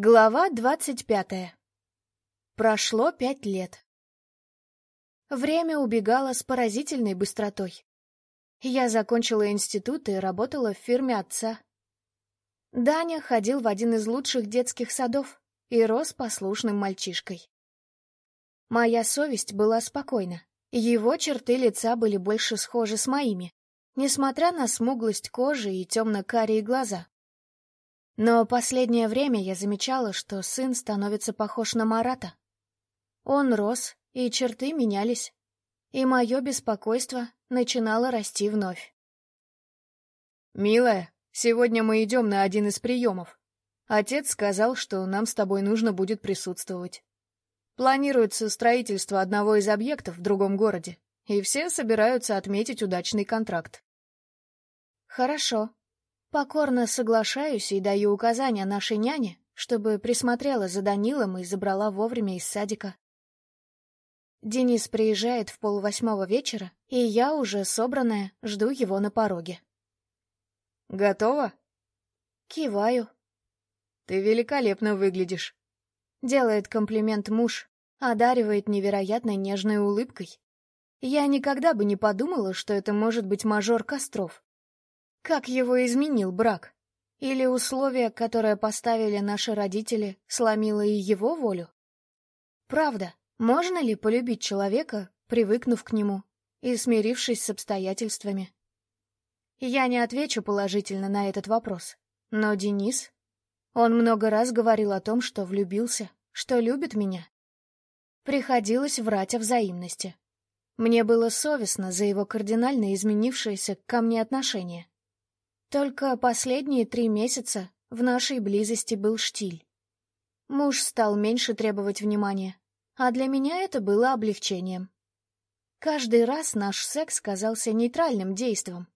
Глава двадцать пятая. Прошло пять лет. Время убегало с поразительной быстротой. Я закончила институт и работала в фирме отца. Даня ходил в один из лучших детских садов и рос послушным мальчишкой. Моя совесть была спокойна. Его черты лица были больше схожи с моими, несмотря на смуглость кожи и темно-карие глаза. Но последнее время я замечала, что сын становится похож на Марата. Он рос, и черты менялись, и мое беспокойство начинало расти вновь. «Милая, сегодня мы идем на один из приемов. Отец сказал, что нам с тобой нужно будет присутствовать. Планируется строительство одного из объектов в другом городе, и все собираются отметить удачный контракт». «Хорошо», Покорно соглашаюсь и даю указания нашей няне, чтобы присмотрела за Данилом и забрала вовремя из садика. Денис приезжает в полвосьмого вечера, и я, уже собранная, жду его на пороге. «Готова?» Киваю. «Ты великолепно выглядишь», — делает комплимент муж, одаривает невероятной нежной улыбкой. Я никогда бы не подумала, что это может быть мажор Костров. Как его изменил брак? Или условия, которые поставили наши родители, сломило и его волю? Правда, можно ли полюбить человека, привыкнув к нему и смирившись с обстоятельствами? Я не отвечу положительно на этот вопрос. Но Денис... Он много раз говорил о том, что влюбился, что любит меня. Приходилось врать о взаимности. Мне было совестно за его кардинально изменившееся ко мне отношение. Только последние три месяца в нашей близости был штиль. Муж стал меньше требовать внимания, а для меня это было облегчением. Каждый раз наш секс казался нейтральным действом.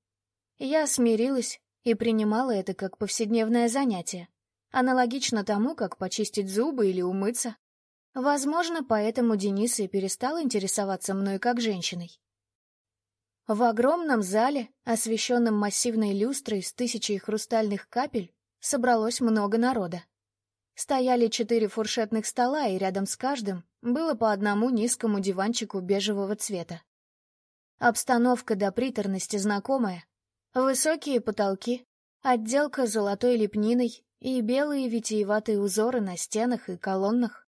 Я смирилась и принимала это как повседневное занятие, аналогично тому, как почистить зубы или умыться. Возможно, поэтому Денис и перестал интересоваться мной как женщиной. В огромном зале, освещенном массивной люстрой с тысячей хрустальных капель, собралось много народа. Стояли четыре фуршетных стола, и рядом с каждым было по одному низкому диванчику бежевого цвета. Обстановка до приторности знакомая. Высокие потолки, отделка золотой лепниной и белые витиеватые узоры на стенах и колоннах.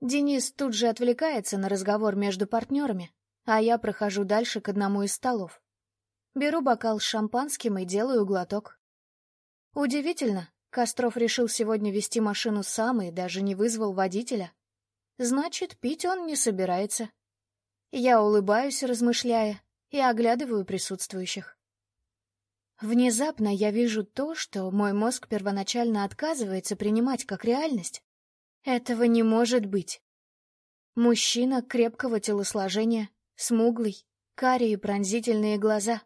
Денис тут же отвлекается на разговор между партнерами, а я прохожу дальше к одному из столов. Беру бокал с шампанским и делаю глоток. Удивительно, Костров решил сегодня вести машину сам и даже не вызвал водителя. Значит, пить он не собирается. Я улыбаюсь, размышляя, и оглядываю присутствующих. Внезапно я вижу то, что мой мозг первоначально отказывается принимать как реальность. Этого не может быть. Мужчина крепкого телосложения, Смуглый, карие пронзительные глаза,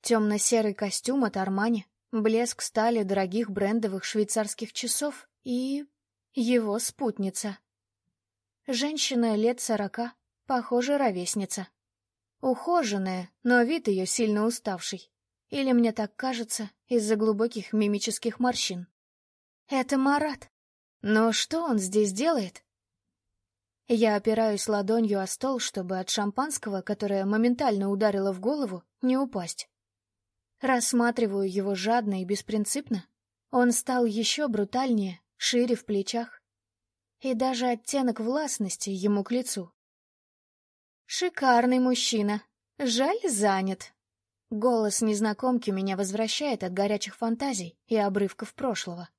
темно-серый костюм от Армани, блеск стали дорогих брендовых швейцарских часов и... его спутница. Женщина лет сорока, похоже, ровесница. Ухоженная, но вид ее сильно уставший. Или мне так кажется, из-за глубоких мимических морщин. Это Марат. Но что он здесь делает? Я опираюсь ладонью о стол, чтобы от шампанского, которое моментально ударило в голову, не упасть. Рассматриваю его жадно и беспринципно. Он стал еще брутальнее, шире в плечах. И даже оттенок властности ему к лицу. «Шикарный мужчина. Жаль, занят». Голос незнакомки меня возвращает от горячих фантазий и обрывков прошлого.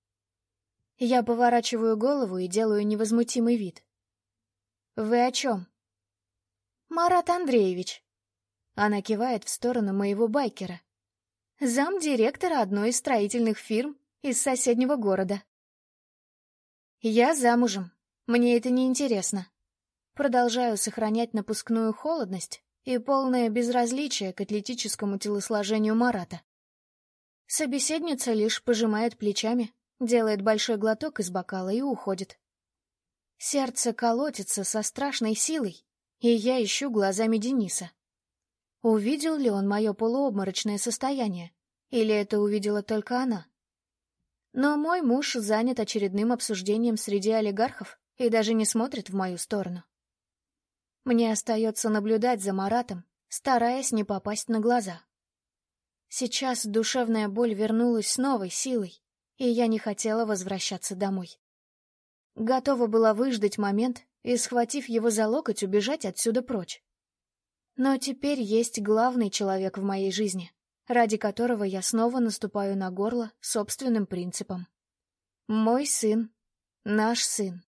Я поворачиваю голову и делаю невозмутимый вид. «Вы о чем?» «Марат Андреевич». Она кивает в сторону моего байкера. Зам директора одной из строительных фирм из соседнего города. Я замужем. Мне это не интересно. Продолжаю сохранять напускную холодность и полное безразличие к атлетическому телосложению Марата. Собеседница лишь пожимает плечами, делает большой глоток из бокала и уходит. Сердце колотится со страшной силой, и я ищу глазами Дениса. Увидел ли он мое полуобморочное состояние, или это увидела только она? Но мой муж занят очередным обсуждением среди олигархов и даже не смотрит в мою сторону. Мне остается наблюдать за Маратом, стараясь не попасть на глаза. Сейчас душевная боль вернулась с новой силой, и я не хотела возвращаться домой. Готова была выждать момент и, схватив его за локоть, убежать отсюда прочь. Но теперь есть главный человек в моей жизни, ради которого я снова наступаю на горло собственным принципом. Мой сын, наш сын.